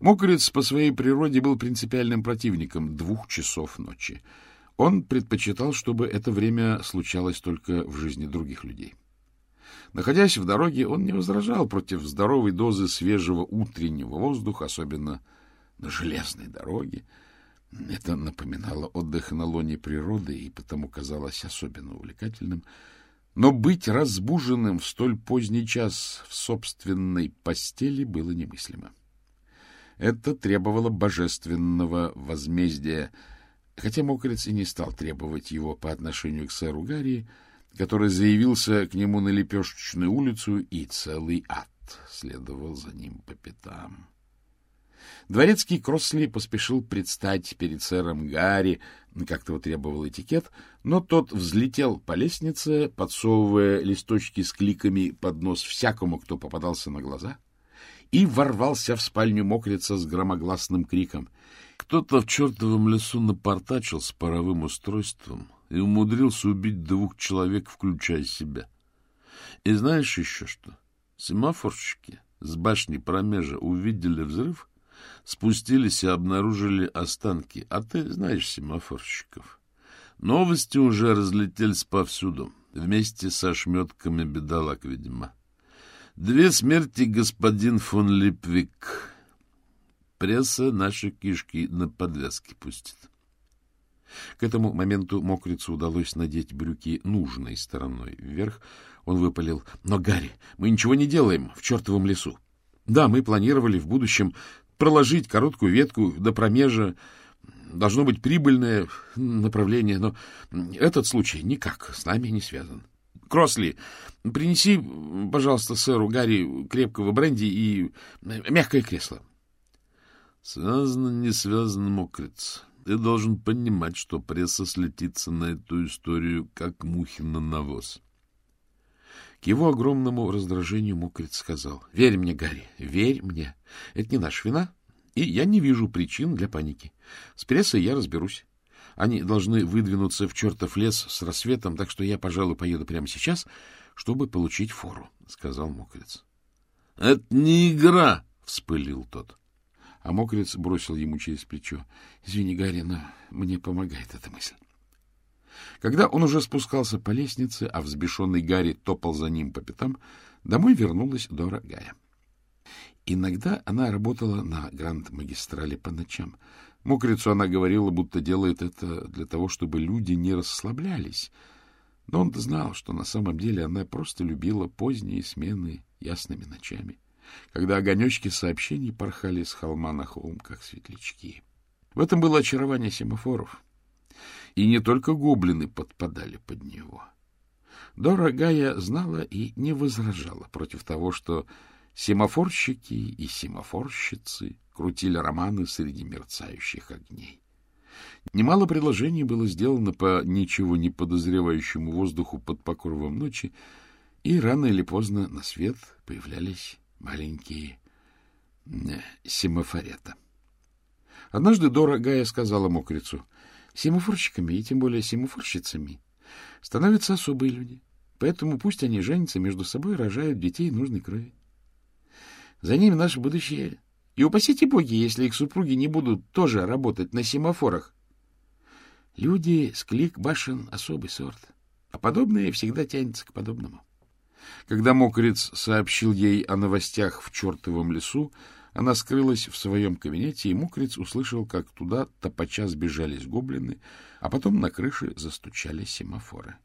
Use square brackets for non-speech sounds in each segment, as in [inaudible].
Мокрец по своей природе был принципиальным противником двух часов ночи. Он предпочитал, чтобы это время случалось только в жизни других людей. Находясь в дороге, он не возражал против здоровой дозы свежего утреннего воздуха, особенно на железной дороге. Это напоминало отдых на лоне природы и потому казалось особенно увлекательным. Но быть разбуженным в столь поздний час в собственной постели было немыслимо. Это требовало божественного возмездия, хотя Мокрец и не стал требовать его по отношению к сэру Гарри, который заявился к нему на Лепешечную улицу, и целый ад следовал за ним по пятам. Дворецкий Кроссли поспешил предстать перед сэром Гарри, как того требовал этикет, но тот взлетел по лестнице, подсовывая листочки с кликами под нос всякому, кто попадался на глаза, и ворвался в спальню мокрица с громогласным криком. Кто-то в чертовом лесу напортачил с паровым устройством и умудрился убить двух человек, включая себя. И знаешь еще что? Семафорщики с башни промежа увидели взрыв спустились и обнаружили останки. А ты знаешь семафорщиков. Новости уже разлетелись повсюду, вместе со шметками бедолаг, видимо. Две смерти господин фон Липвик. Пресса наши кишки на подвязки пустит. К этому моменту мокрицу удалось надеть брюки нужной стороной вверх. Он выпалил. — Но, Гарри, мы ничего не делаем в чертовом лесу. Да, мы планировали в будущем проложить короткую ветку до промежа. Должно быть прибыльное направление, но этот случай никак с нами не связан. Кросли, принеси, пожалуйста, сэру Гарри крепкого бренди и мягкое кресло. Связано, не связано, мокрец. Ты должен понимать, что пресса слетится на эту историю, как мухи на навоз. К его огромному раздражению Мокрит сказал, — Верь мне, Гарри, верь мне. Это не наша вина, и я не вижу причин для паники. С прессой я разберусь. Они должны выдвинуться в чертов лес с рассветом, так что я, пожалуй, поеду прямо сейчас, чтобы получить фору, — сказал Мокриц. — Это не игра! — вспылил тот. А Мокриц бросил ему через плечо. — Извини, Гарри, но мне помогает эта мысль. Когда он уже спускался по лестнице, а взбешенный Гарри топал за ним по пятам, домой вернулась Дора Гая. Иногда она работала на Гранд-магистрале по ночам. Мокрицу она говорила, будто делает это для того, чтобы люди не расслаблялись. Но он знал, что на самом деле она просто любила поздние смены ясными ночами, когда огонечки сообщений порхали с холма на холм, как светлячки. В этом было очарование семафоров — и не только гоблины подпадали под него. Дорогая знала и не возражала против того, что семафорщики и семафорщицы крутили романы среди мерцающих огней. Немало предложений было сделано по ничего не подозревающему воздуху под покровом ночи, и рано или поздно на свет появлялись маленькие э, семафорета. Однажды Дорогая сказала мокрицу — Семафорщиками, и тем более семафорщицами, становятся особые люди. Поэтому пусть они женятся между собой и рожают детей нужной крови. За ними наше будущее. И упасите боги, если их супруги не будут тоже работать на семафорах. Люди с клик башен особый сорт, а подобное всегда тянется к подобному. Когда мокрец сообщил ей о новостях в чертовом лесу, она скрылась в своем кабинете, и Мокриц услышал, как туда топача сбежались гоблины, а потом на крыше застучали семафоры.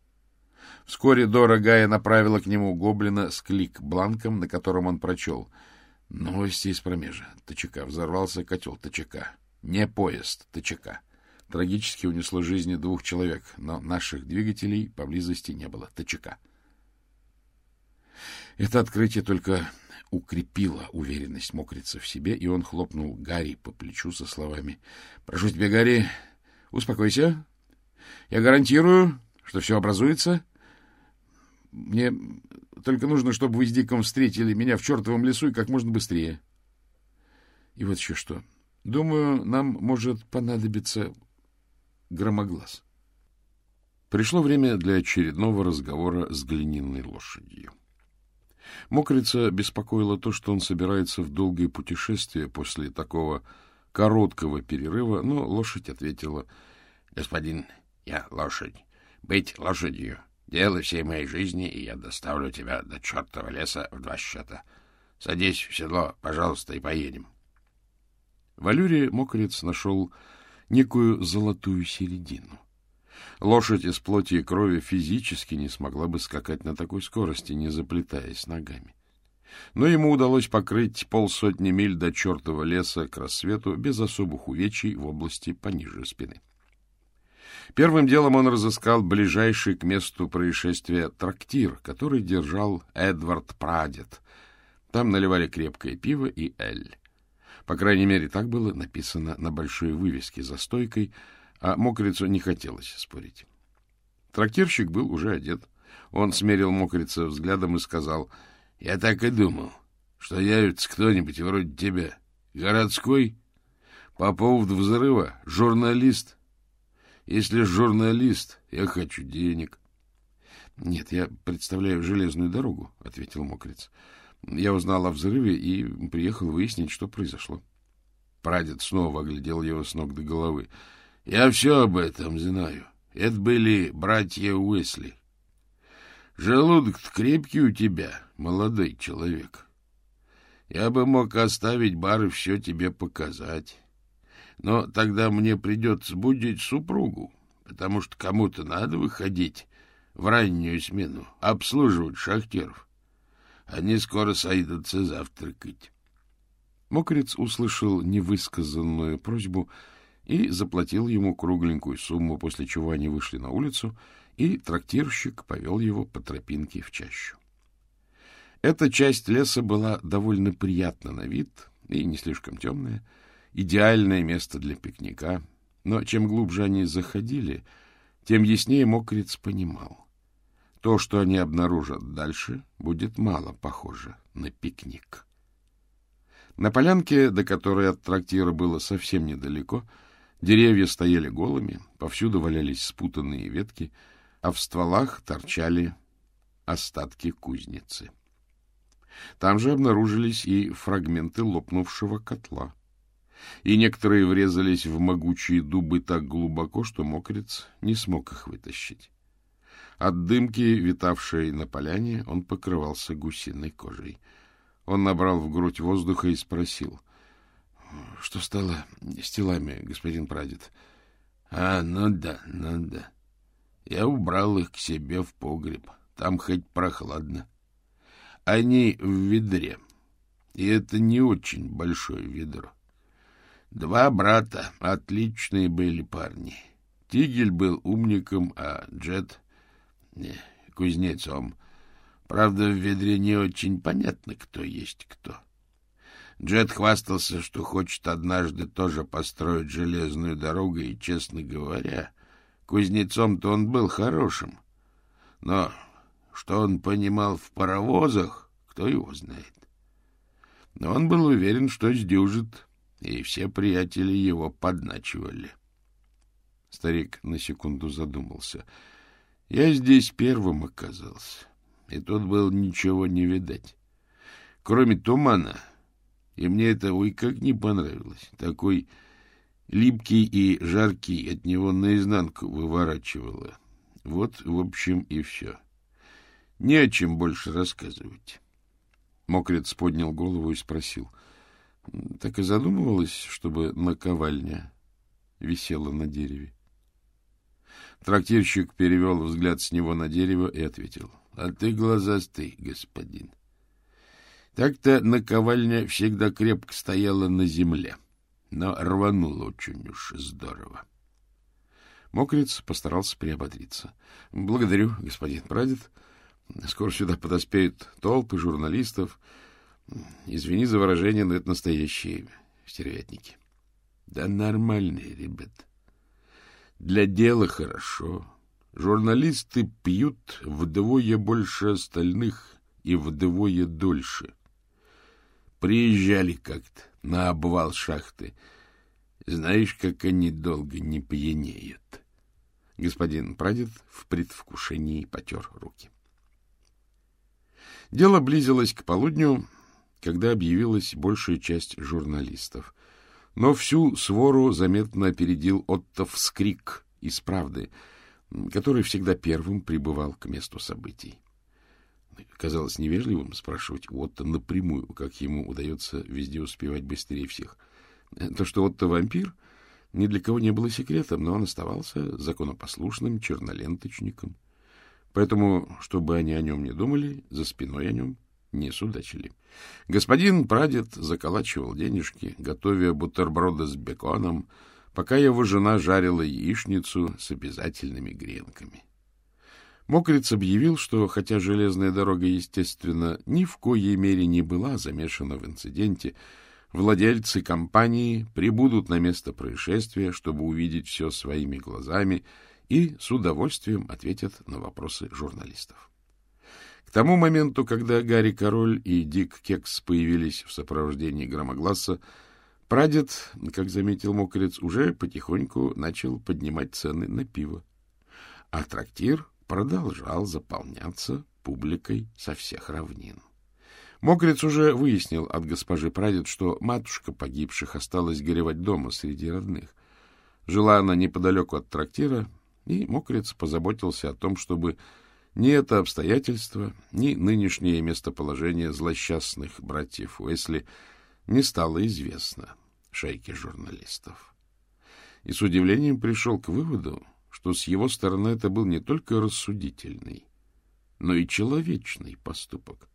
Вскоре Дора Гая направила к нему гоблина с клик-бланком, на котором он прочел «Новости из промежа. ТЧК. Взорвался котел ТЧК. Не поезд ТЧК. Трагически унесло жизни двух человек, но наших двигателей поблизости не было. ТЧК». Это открытие только укрепила уверенность мокрица в себе, и он хлопнул Гарри по плечу со словами «Прошу тебя, Гарри, успокойся. Я гарантирую, что все образуется. Мне только нужно, чтобы вы с Диком встретили меня в чертовом лесу и как можно быстрее. И вот еще что. Думаю, нам может понадобиться громоглаз». Пришло время для очередного разговора с глиняной лошадью. Мокрица беспокоило то, что он собирается в долгое путешествие после такого короткого перерыва, но лошадь ответила, — Господин, я лошадь. Быть лошадью — дело всей моей жизни, и я доставлю тебя до чертова леса в два счета. Садись в седло, пожалуйста, и поедем. В Алюре Мокрец нашел некую золотую середину. Лошадь из плоти и крови физически не смогла бы скакать на такой скорости, не заплетаясь ногами. Но ему удалось покрыть полсотни миль до чертова леса к рассвету без особых увечий в области пониже спины. Первым делом он разыскал ближайший к месту происшествия трактир, который держал Эдвард Прадед. Там наливали крепкое пиво и эль. По крайней мере, так было написано на большой вывеске за стойкой — а мокрицу не хотелось спорить. Трактирщик был уже одет. Он смерил мокрица взглядом и сказал, — Я так и думал, что явится кто-нибудь вроде тебя. Городской? По поводу взрыва? Журналист? Если журналист, я хочу денег. — Нет, я представляю железную дорогу, — ответил мокриц. Я узнал о взрыве и приехал выяснить, что произошло. Прадед снова оглядел его с ног до головы. Я все об этом знаю. Это были братья Уэсли. желудок крепкий у тебя, молодой человек. Я бы мог оставить бар и все тебе показать. Но тогда мне придется будить супругу, потому что кому-то надо выходить в раннюю смену, обслуживать шахтеров. Они скоро сойдутся завтракать. Мокрец услышал невысказанную просьбу — и заплатил ему кругленькую сумму, после чего они вышли на улицу, и трактирщик повел его по тропинке в чащу. Эта часть леса была довольно приятна на вид и не слишком темная, идеальное место для пикника, но чем глубже они заходили, тем яснее Мокриц понимал. То, что они обнаружат дальше, будет мало похоже на пикник. На полянке, до которой от трактира было совсем недалеко, — Деревья стояли голыми, повсюду валялись спутанные ветки, а в стволах торчали остатки кузницы. Там же обнаружились и фрагменты лопнувшего котла. И некоторые врезались в могучие дубы так глубоко, что мокрец не смог их вытащить. От дымки, витавшей на поляне, он покрывался гусиной кожей. Он набрал в грудь воздуха и спросил. — Что стало с телами, господин прадед? — А, ну да, ну да. Я убрал их к себе в погреб. Там хоть прохладно. Они в ведре. И это не очень большое ведро. Два брата, отличные были парни. Тигель был умником, а Джет не, — кузнецом. Правда, в ведре не очень понятно, кто есть кто. Джет хвастался, что хочет однажды тоже построить железную дорогу, и, честно говоря, кузнецом-то он был хорошим. Но что он понимал в паровозах, кто его знает. Но он был уверен, что сдюжит, и все приятели его подначивали. Старик на секунду задумался. Я здесь первым оказался, и тут было ничего не видать. Кроме тумана и мне это ой как не понравилось. Такой липкий и жаркий от него наизнанку выворачивало. Вот, в общем, и все. Не о чем больше рассказывать. Мокрец поднял голову и спросил. Так и задумывалась, чтобы наковальня висела на дереве. Трактирщик перевел взгляд с него на дерево и ответил. — А ты глазастый, господин. — так-то наковальня всегда крепко стояла на земле, но рванула очень уж здорово. Мокриц постарался приободриться. — Благодарю, господин прадед. Скоро сюда подоспеют толпы журналистов. Извини за выражение, но это настоящие стервятники. — Да нормальные, ребят. Для дела хорошо. Журналисты пьют вдвое больше остальных и вдвое дольше. — Приезжали как-то на обвал шахты. Знаешь, как они долго не пьянеют. Господин прадед в предвкушении потер руки. Дело близилось к полудню, когда объявилась большая часть журналистов. Но всю свору заметно опередил Отто вскрик из «Правды», который всегда первым прибывал к месту событий. Казалось невежливым спрашивать Отто напрямую, как ему удается везде успевать быстрее всех. То, что Отто вампир, ни для кого не было секретом, но он оставался законопослушным черноленточником. Поэтому, чтобы они о нем не думали, за спиной о нем не судачили. Господин прадед заколачивал денежки, готовя бутерброды с беконом, пока его жена жарила яичницу с обязательными гренками. Мокриц объявил, что, хотя железная дорога, естественно, ни в коей мере не была замешана в инциденте, владельцы компании прибудут на место происшествия, чтобы увидеть все своими глазами, и с удовольствием ответят на вопросы журналистов. Тому моменту, когда Гарри Король и Дик Кекс появились в сопровождении Громогласса, прадед, как заметил Мокрец, уже потихоньку начал поднимать цены на пиво. А трактир продолжал заполняться публикой со всех равнин. Мокрец уже выяснил от госпожи Прадед, что матушка погибших осталась горевать дома среди родных. Жила она неподалеку от трактира, и Мокрец позаботился о том, чтобы ни это обстоятельство, ни нынешнее местоположение злосчастных братьев Уэсли не стало известно шайке журналистов. И с удивлением пришел к выводу, что с его стороны это был не только рассудительный, но и человечный поступок.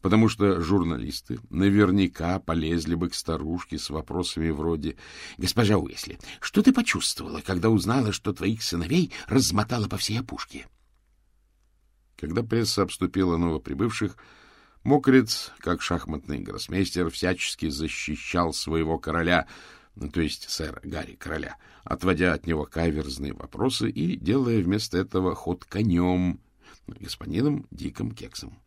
Потому что журналисты наверняка полезли бы к старушке с вопросами вроде «Госпожа Уэсли, что ты почувствовала, когда узнала, что твоих сыновей размотала по всей опушке?» Когда пресса обступила новоприбывших, Мокрец, как шахматный гроссмейстер, всячески защищал своего короля — ну, то есть сэра Гарри Короля, отводя от него каверзные вопросы и делая вместо этого ход конем, господином Диком Кексом.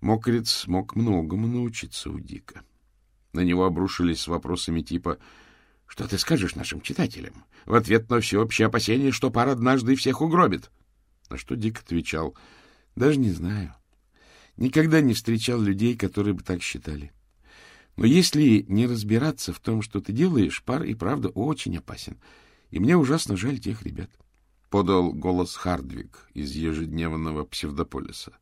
Мокрец мог многому научиться у Дика. На него обрушились с вопросами типа «Что ты скажешь нашим читателям?» в ответ на всеобщее опасение, что пара однажды всех угробит. На что Дик отвечал «Даже не знаю. Никогда не встречал людей, которые бы так считали. Но если не разбираться в том, что ты делаешь, пар и правда очень опасен. И мне ужасно жаль тех ребят. Подал голос Хардвик из ежедневного псевдополиса.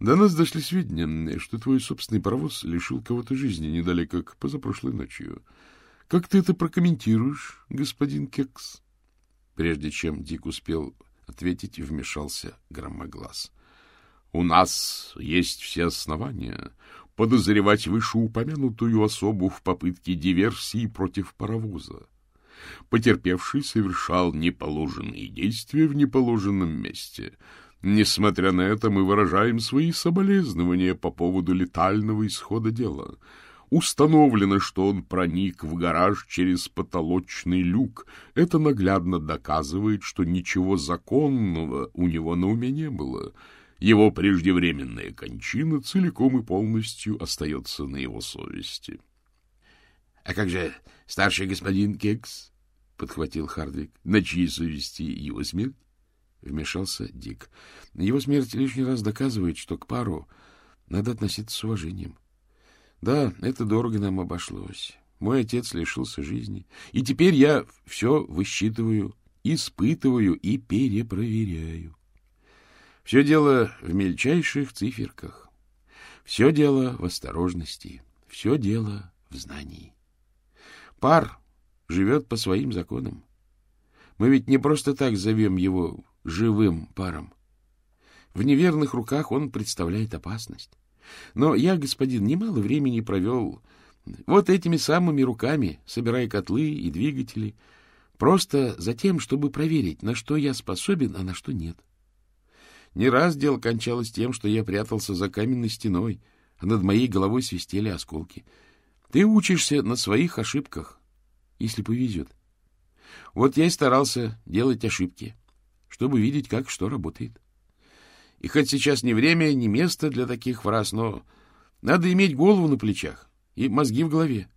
До нас дошли сведения, что твой собственный паровоз лишил кого-то жизни недалеко как позапрошлой ночью. Как ты это прокомментируешь, господин Кекс? Прежде чем Дик успел ответить, вмешался громоглас. — У нас есть все основания подозревать вышеупомянутую особу в попытке диверсии против паровоза. Потерпевший совершал неположенные действия в неположенном месте. Несмотря на это, мы выражаем свои соболезнования по поводу летального исхода дела. Установлено, что он проник в гараж через потолочный люк. Это наглядно доказывает, что ничего законного у него на уме не было — его преждевременная кончина целиком и полностью остается на его совести. — А как же старший господин Кекс? — подхватил Хардвик. — На чьей совести его смерть? Вмешался Дик. Его смерть лишний раз доказывает, что к пару надо относиться с уважением. Да, это дорого нам обошлось. Мой отец лишился жизни. И теперь я все высчитываю, испытываю и перепроверяю. Все дело в мельчайших циферках. Все дело в осторожности. Все дело в знании. Пар живет по своим законам. Мы ведь не просто так зовем его живым паром. В неверных руках он представляет опасность. Но я, господин, немало времени провел вот этими самыми руками, собирая котлы и двигатели, просто за тем, чтобы проверить, на что я способен, а на что нет. — не раз дело кончалось тем, что я прятался за каменной стеной, а над моей головой свистели осколки. Ты учишься на своих ошибках, если повезет. Вот я и старался делать ошибки, чтобы видеть, как что работает. И хоть сейчас не время, не место для таких фраз, но надо иметь голову на плечах и мозги в голове.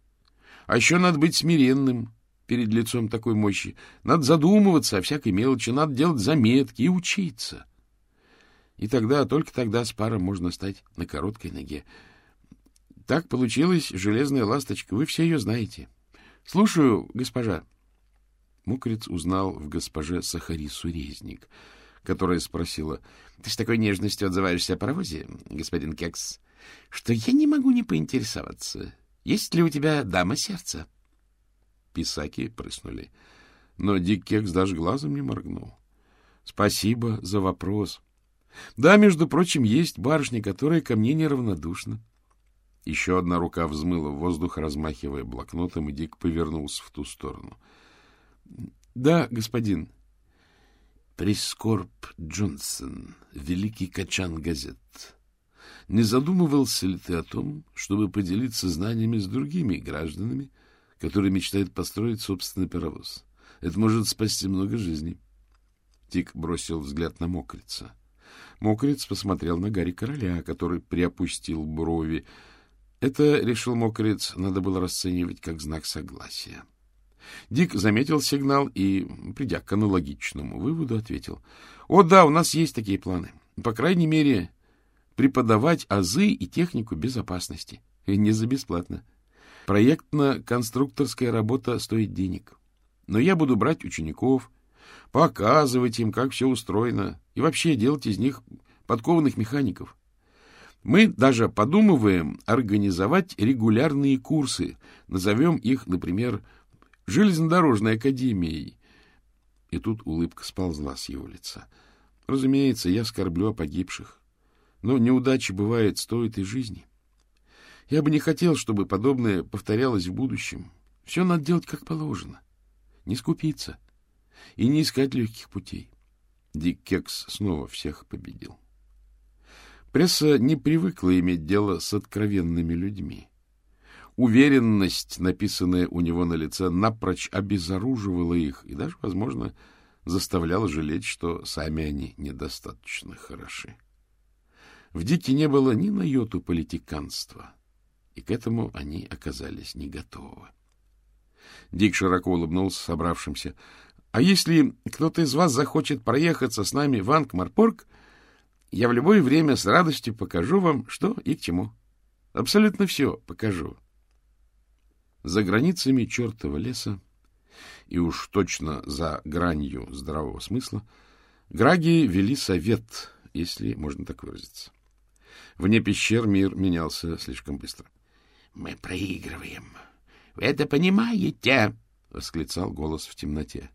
А еще надо быть смиренным перед лицом такой мощи. Надо задумываться о всякой мелочи, надо делать заметки и учиться. И тогда, только тогда с паром можно стать на короткой ноге. Так получилась железная ласточка. Вы все ее знаете. Слушаю, госпожа. Мокрец узнал в госпоже Сахарису Резник, которая спросила, — Ты с такой нежностью отзываешься о паровозе, господин Кекс, что я не могу не поинтересоваться, есть ли у тебя дама сердца? Писаки прыснули, но Дик Кекс даже глазом не моргнул. — Спасибо за вопрос. Да, между прочим, есть барышня, которая ко мне неравнодушна. Еще одна рука взмыла в воздух, размахивая блокнотом, и Дик повернулся в ту сторону. — Да, господин. Прискорб Джонсон, великий качан газет. Не задумывался ли ты о том, чтобы поделиться знаниями с другими гражданами, которые мечтают построить собственный паровоз? Это может спасти много жизней. Тик бросил взгляд на мокрица. Мокриц посмотрел на Гарри Короля, который приопустил брови. Это, решил Мокриц, надо было расценивать как знак согласия. Дик заметил сигнал и, придя к аналогичному выводу, ответил. — О, да, у нас есть такие планы. По крайней мере, преподавать азы и технику безопасности. И не за бесплатно. Проектно-конструкторская работа стоит денег. Но я буду брать учеников, показывать им, как все устроено, и вообще делать из них подкованных механиков. Мы даже подумываем организовать регулярные курсы, назовем их, например, железнодорожной академией. И тут улыбка сползла с его лица. Разумеется, я скорблю о погибших. Но неудачи, бывает, стоят и жизни. Я бы не хотел, чтобы подобное повторялось в будущем. Все надо делать как положено. Не скупиться и не искать легких путей. Дик Кекс снова всех победил. Пресса не привыкла иметь дело с откровенными людьми. Уверенность, написанная у него на лице, напрочь обезоруживала их и даже, возможно, заставляла жалеть, что сами они недостаточно хороши. В Дике не было ни на йоту политиканства, и к этому они оказались не готовы. Дик широко улыбнулся собравшимся. — А если кто-то из вас захочет проехаться с нами в Ангмарпорг, я в любое время с радостью покажу вам, что и к чему. Абсолютно все покажу. За границами чертова леса, и уж точно за гранью здравого смысла, Граги вели совет, если можно так выразиться. Вне пещер мир менялся слишком быстро. — Мы проигрываем. Вы это понимаете? — восклицал голос в темноте.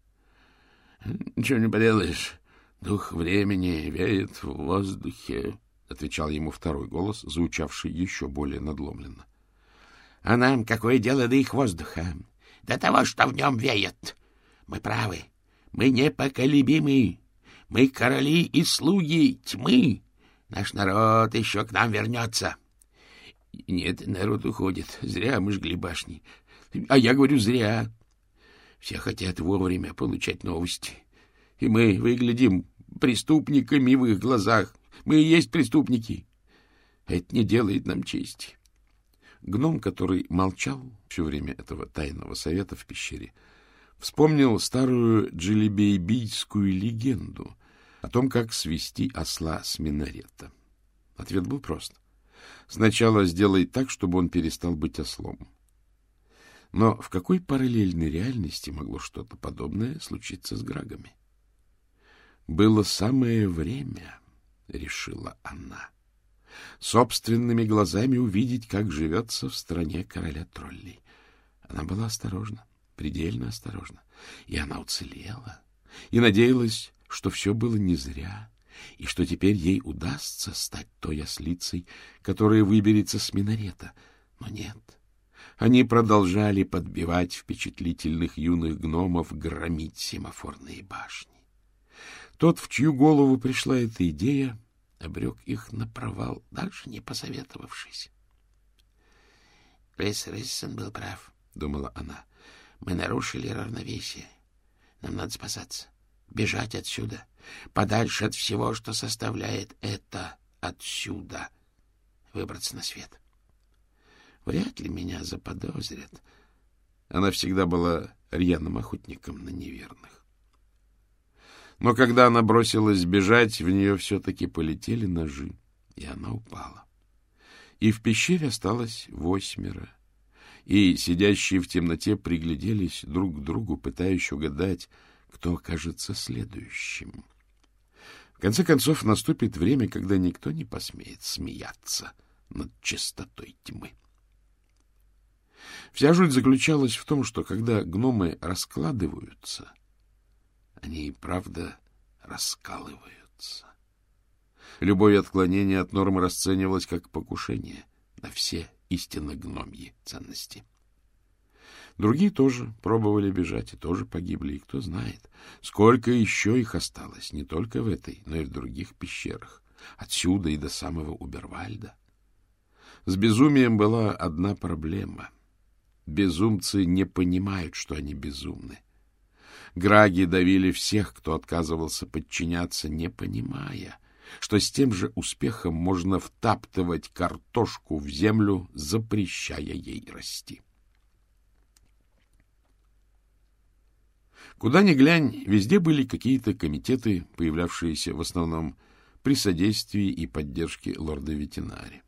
— Ничего не поделаешь. Дух времени веет в воздухе, — отвечал ему второй голос, звучавший еще более надломленно. — А нам какое дело до их воздуха? До того, что в нем веет. Мы правы. Мы непоколебимы. Мы короли и слуги тьмы. Наш народ еще к нам вернется. Нет, народ уходит. Зря мы жгли башни. А я говорю, зря. Все хотят вовремя получать новости. И мы выглядим преступниками в их глазах. Мы и есть преступники. Это не делает нам чести. Гном, который молчал все время этого тайного совета в пещере, вспомнил старую джилибейбийскую легенду о том, как свести осла с минарета. Ответ был прост. Сначала сделай так, чтобы он перестал быть ослом. Но в какой параллельной реальности могло что-то подобное случиться с Грагами? Было самое время, решила она, собственными глазами увидеть, как живется в стране короля троллей. Она была осторожна, предельно осторожна, и она уцелела, и надеялась, что все было не зря, и что теперь ей удастся стать той ослицей, которая выберется с минарета. Но нет. Они продолжали подбивать впечатлительных юных гномов громить семафорные башни. Тот, в чью голову пришла эта идея, обрек их на провал, даже не посоветовавшись. Крис Риссон был прав, — думала она. Мы нарушили равновесие. Нам надо спасаться бежать отсюда, подальше от всего, что составляет это отсюда, выбраться на свет. Вряд ли меня заподозрят. Она всегда была рьяным охотником на неверных. Но когда она бросилась бежать, в нее все-таки полетели ножи, и она упала. И в пещере осталось восьмеро. И сидящие в темноте пригляделись друг к другу, пытаясь угадать, кто окажется следующим. В конце концов, наступит время, когда никто не посмеет смеяться над чистотой тьмы. Вся жуть заключалась в том, что когда гномы раскладываются, они и правда раскалываются. Любое отклонение от нормы расценивалось как покушение на все истинно гномьи ценности. Другие тоже пробовали бежать и тоже погибли, и кто знает, сколько еще их осталось, не только в этой, но и в других пещерах, отсюда и до самого Убервальда. С безумием была одна проблема. Безумцы не понимают, что они безумны. Граги давили всех, кто отказывался подчиняться, не понимая, что с тем же успехом можно втаптывать картошку в землю, запрещая ей расти. Куда ни глянь, везде были какие-то комитеты, появлявшиеся в основном при содействии и поддержке лорда Ветинари.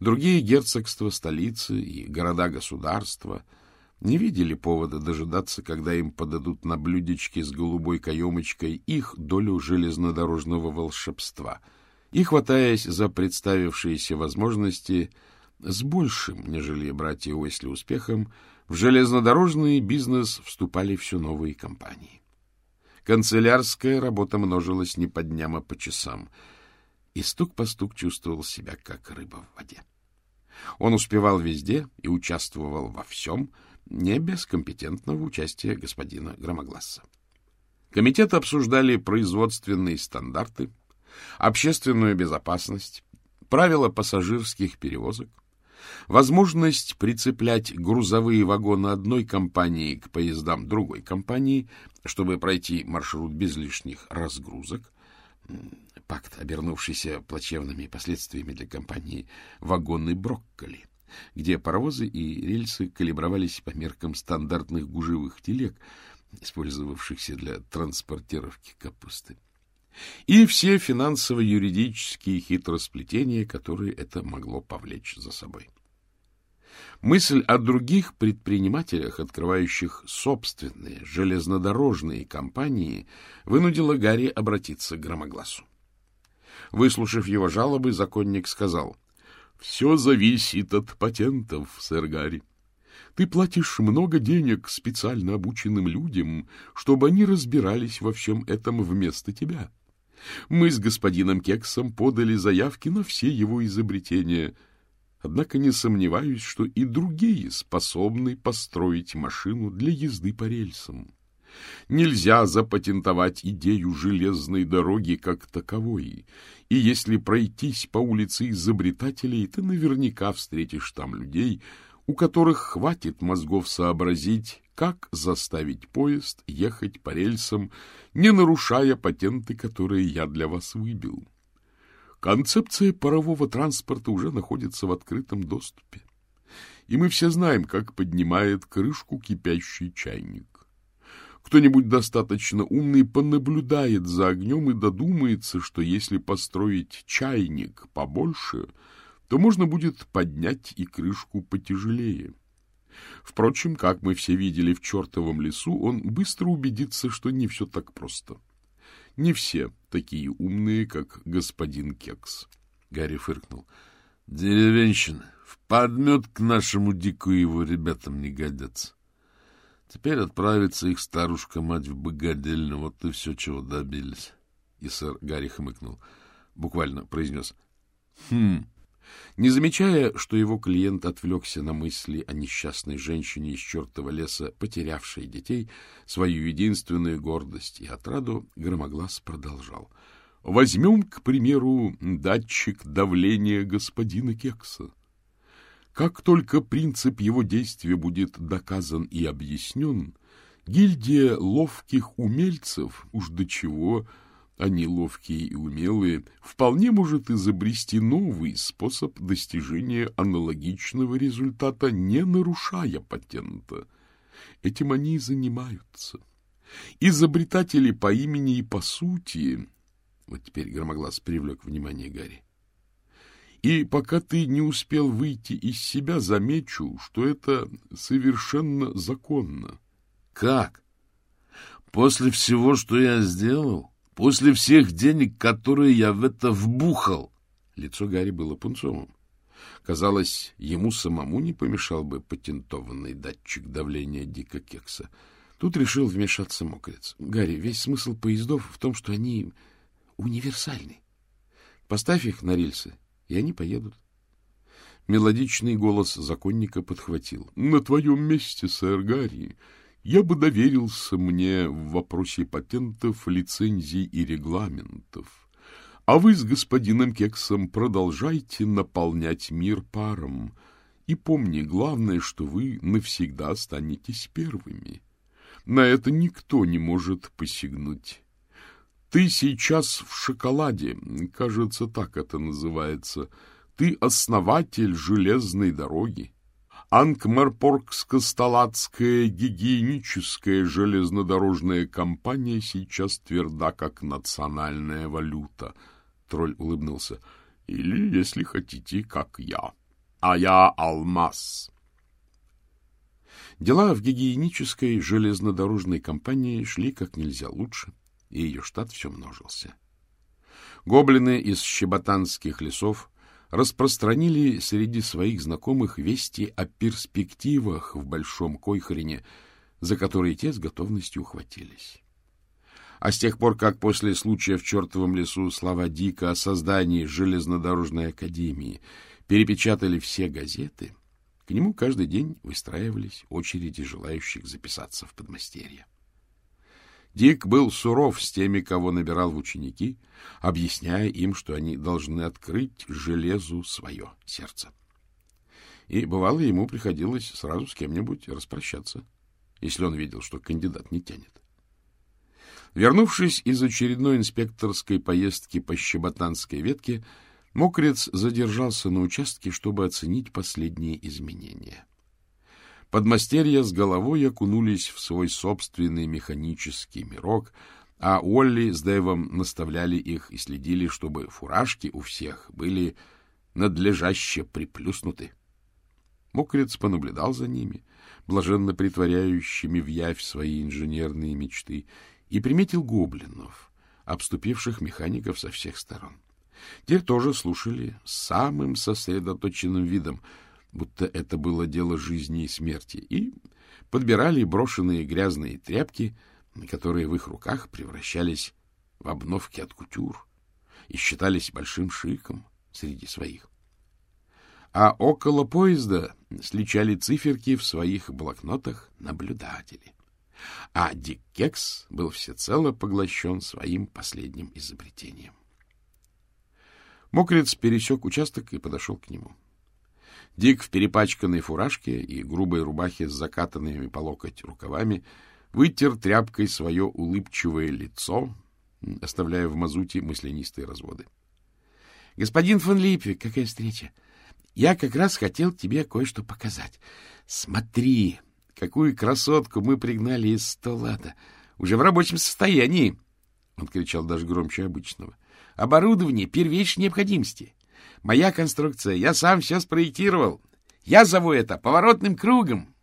Другие герцогства, столицы и города-государства не видели повода дожидаться, когда им подадут на блюдечке с голубой каемочкой их долю железнодорожного волшебства, и, хватаясь за представившиеся возможности, с большим, нежели братья Уэсли успехом, в железнодорожный бизнес вступали все новые компании. Канцелярская работа множилась не по дням, а по часам — и стук по стук чувствовал себя, как рыба в воде. Он успевал везде и участвовал во всем, не без компетентного участия господина Громогласса. Комитеты обсуждали производственные стандарты, общественную безопасность, правила пассажирских перевозок, возможность прицеплять грузовые вагоны одной компании к поездам другой компании, чтобы пройти маршрут без лишних разгрузок, пакт, обернувшийся плачевными последствиями для компании «Вагоны брокколи», где паровозы и рельсы калибровались по меркам стандартных гужевых телег, использовавшихся для транспортировки капусты. И все финансово-юридические хитросплетения, которые это могло повлечь за собой. Мысль о других предпринимателях, открывающих собственные железнодорожные компании, вынудила Гарри обратиться к Громогласу. Выслушав его жалобы, законник сказал, — Все зависит от патентов, сэр Гарри. Ты платишь много денег специально обученным людям, чтобы они разбирались во всем этом вместо тебя. Мы с господином Кексом подали заявки на все его изобретения, однако не сомневаюсь, что и другие способны построить машину для езды по рельсам. Нельзя запатентовать идею железной дороги как таковой, и если пройтись по улице изобретателей, ты наверняка встретишь там людей, у которых хватит мозгов сообразить, как заставить поезд ехать по рельсам, не нарушая патенты, которые я для вас выбил. Концепция парового транспорта уже находится в открытом доступе, и мы все знаем, как поднимает крышку кипящий чайник. Кто-нибудь достаточно умный понаблюдает за огнем и додумается, что если построить чайник побольше, то можно будет поднять и крышку потяжелее. Впрочем, как мы все видели в чертовом лесу, он быстро убедится, что не все так просто. Не все такие умные, как господин Кекс. Гарри фыркнул. Деревенщина, в подмет к нашему дикую его ребятам не годятся. Теперь отправится их старушка-мать в богадельню, вот и все, чего добились. И сэр Гарри хмыкнул, буквально произнес «Хм». Не замечая, что его клиент отвлекся на мысли о несчастной женщине из чертова леса, потерявшей детей, свою единственную гордость и отраду, Громоглаз продолжал. «Возьмем, к примеру, датчик давления господина Кекса. Как только принцип его действия будет доказан и объяснен, гильдия ловких умельцев, уж до чего они ловкие и умелые, вполне может изобрести новый способ достижения аналогичного результата, не нарушая патента. Этим они и занимаются. Изобретатели по имени и по сути... Вот теперь Громоглаз привлек внимание Гарри. И пока ты не успел выйти из себя, замечу, что это совершенно законно. Как? После всего, что я сделал? После всех денег, которые я в это вбухал? Лицо Гарри было пунцовым. Казалось, ему самому не помешал бы патентованный датчик давления Дика Кекса. Тут решил вмешаться мокрец. Гарри, весь смысл поездов в том, что они универсальны. Поставь их на рельсы, и они поедут. Мелодичный голос законника подхватил. — На твоем месте, сэр Гарри, я бы доверился мне в вопросе патентов, лицензий и регламентов. А вы с господином Кексом продолжайте наполнять мир паром. И помни, главное, что вы навсегда останетесь первыми. На это никто не может посягнуть. Ты сейчас в шоколаде, кажется, так это называется. Ты основатель железной дороги. Анкмарпоргско-сталацкая гигиеническая железнодорожная компания сейчас тверда, как национальная валюта — Тролль улыбнулся. — Или, если хотите, как я. А я алмаз. Дела в гигиенической железнодорожной компании шли как нельзя лучше, и ее штат все множился. Гоблины из щеботанских лесов распространили среди своих знакомых вести о перспективах в Большом Койхорене, за которые те с готовностью ухватились. А с тех пор, как после случая в чертовом лесу слова Дика о создании железнодорожной академии перепечатали все газеты, к нему каждый день выстраивались очереди желающих записаться в подмастерье. Дик был суров с теми, кого набирал в ученики, объясняя им, что они должны открыть железу свое сердце. И бывало, ему приходилось сразу с кем-нибудь распрощаться, если он видел, что кандидат не тянет. Вернувшись из очередной инспекторской поездки по Щеботанской ветке, Мокрец задержался на участке, чтобы оценить последние изменения. Подмастерья с головой окунулись в свой собственный механический мирок, а Уолли с Дэвом наставляли их и следили, чтобы фуражки у всех были надлежаще приплюснуты. Мокрец понаблюдал за ними, блаженно притворяющими в явь свои инженерные мечты, и приметил гоблинов, обступивших механиков со всех сторон. Те тоже слушали самым сосредоточенным видом, будто это было дело жизни и смерти, и подбирали брошенные грязные тряпки, которые в их руках превращались в обновки от кутюр и считались большим шиком среди своих. А около поезда сличали циферки в своих блокнотах наблюдатели а Дик Кекс был всецело поглощен своим последним изобретением. Мокрец пересек участок и подошел к нему. Дик в перепачканной фуражке и грубой рубахе с закатанными по локоть рукавами вытер тряпкой свое улыбчивое лицо, оставляя в мазуте мысленистые разводы. — Господин фон Липвик, какая встреча! Я как раз хотел тебе кое-что показать. Смотри, Какую красотку мы пригнали из Столата! Уже в рабочем состоянии!» Он кричал даже громче обычного. «Оборудование первейшей необходимости. Моя конструкция, я сам все спроектировал. Я зову это поворотным кругом!»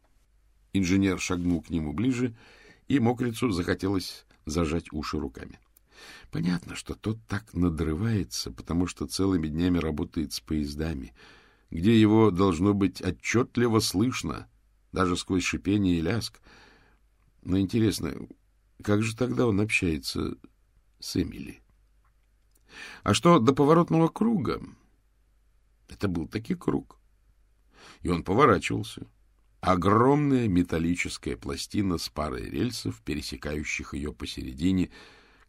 Инженер шагнул к нему ближе, и мокрицу захотелось зажать уши руками. Понятно, что тот так надрывается, потому что целыми днями работает с поездами, где его должно быть отчетливо слышно, даже сквозь шипение и ляск. Но интересно, как же тогда он общается с Эмили? А что до поворотного круга? Это был таки круг. И он поворачивался. Огромная металлическая пластина с парой рельсов, пересекающих ее посередине,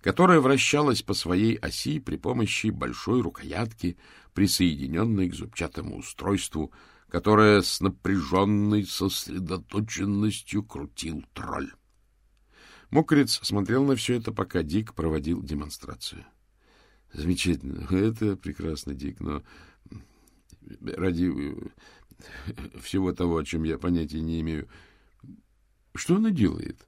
которая вращалась по своей оси при помощи большой рукоятки, присоединенной к зубчатому устройству — которое с напряженной сосредоточенностью крутил тролль. Мокрец смотрел на все это, пока Дик проводил демонстрацию. — Замечательно. Это прекрасно, Дик, но ради э, всего того, о чем я понятия не имею, что она делает?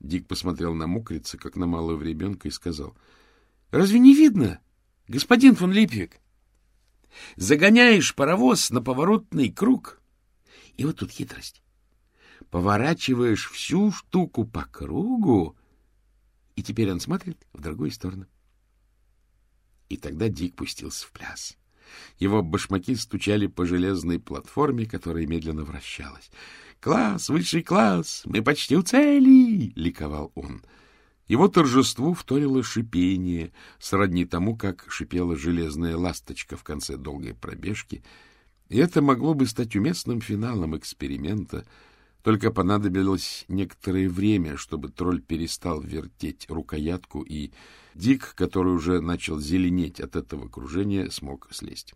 Дик посмотрел на мокрица, как на малого ребенка, и сказал. — Разве не видно, господин фон Липвик? Загоняешь паровоз на поворотный круг, и вот тут хитрость. Поворачиваешь всю штуку по кругу, и теперь он смотрит в другую сторону. И тогда Дик пустился в пляс. Его башмаки стучали по железной платформе, которая медленно вращалась. «Класс! Высший класс! Мы почти у цели!» — ликовал он. Его торжеству вторило шипение, сродни тому, как шипела железная ласточка в конце долгой пробежки, и это могло бы стать уместным финалом эксперимента, только понадобилось некоторое время, чтобы тролль перестал вертеть рукоятку, и Дик, который уже начал зеленеть от этого кружения, смог слезть.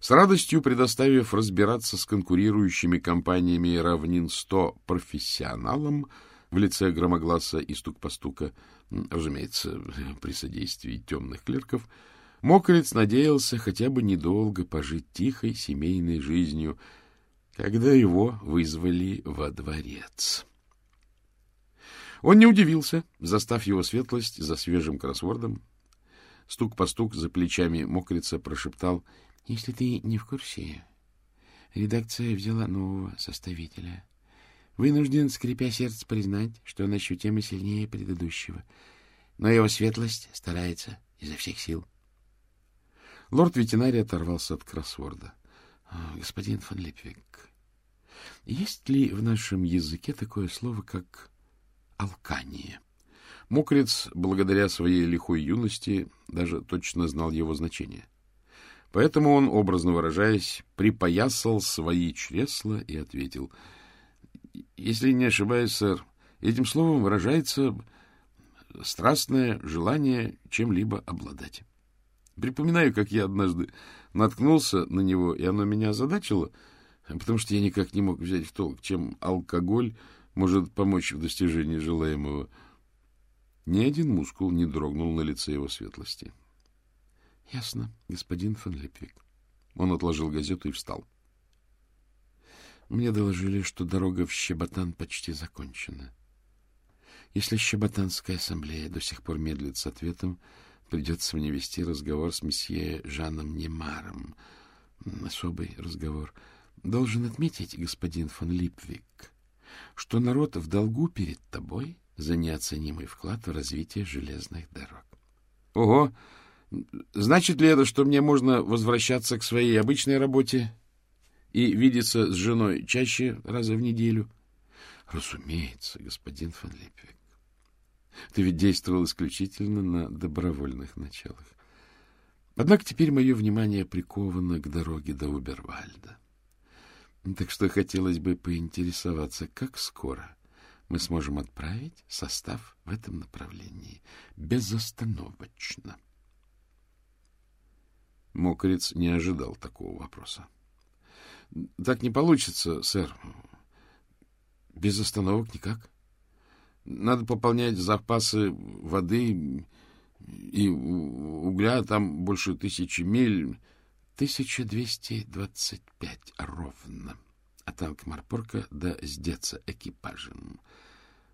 С радостью предоставив разбираться с конкурирующими компаниями равнин 100 профессионалам в лице громогласа и стук-постука, разумеется, [laughs] при содействии темных клерков, Мокрец надеялся хотя бы недолго пожить тихой семейной жизнью, когда его вызвали во дворец. Он не удивился, застав его светлость за свежим кроссвордом. Стук по стук за плечами мокрица прошептал — если ты не в курсе, редакция взяла нового составителя. Вынужден, скрипя сердце, признать, что он ощутимо сильнее предыдущего. Но его светлость старается изо всех сил. Лорд-ветеринарий оторвался от кроссворда. «А, — Господин фон Липвик, есть ли в нашем языке такое слово, как «алкание»? Мокрец, благодаря своей лихой юности, даже точно знал его значение. Поэтому он, образно выражаясь, припоясал свои чресла и ответил. — Если не ошибаюсь, сэр, этим словом выражается страстное желание чем-либо обладать. Припоминаю, как я однажды наткнулся на него, и оно меня озадачило, потому что я никак не мог взять в толк, чем алкоголь может помочь в достижении желаемого. Ни один мускул не дрогнул на лице его светлости. —— Ясно, господин фон Липвик. Он отложил газету и встал. Мне доложили, что дорога в Щеботан почти закончена. Если Щеботанская ассамблея до сих пор медлит с ответом, придется мне вести разговор с месье Жаном Немаром. Особый разговор. Должен отметить, господин фон Липвик, что народ в долгу перед тобой за неоценимый вклад в развитие железных дорог. — Ого! Значит ли это, что мне можно возвращаться к своей обычной работе и видеться с женой чаще раза в неделю? Разумеется, господин фон Липвик. Ты ведь действовал исключительно на добровольных началах. Однако теперь мое внимание приковано к дороге до Убервальда. Так что хотелось бы поинтересоваться, как скоро мы сможем отправить состав в этом направлении безостановочно. — Мокрец не ожидал такого вопроса. — Так не получится, сэр. Без остановок никак. Надо пополнять запасы воды и угля, там больше тысячи миль. Тысяча двести двадцать пять ровно. От Анкмарпорка до Сдеца экипажем.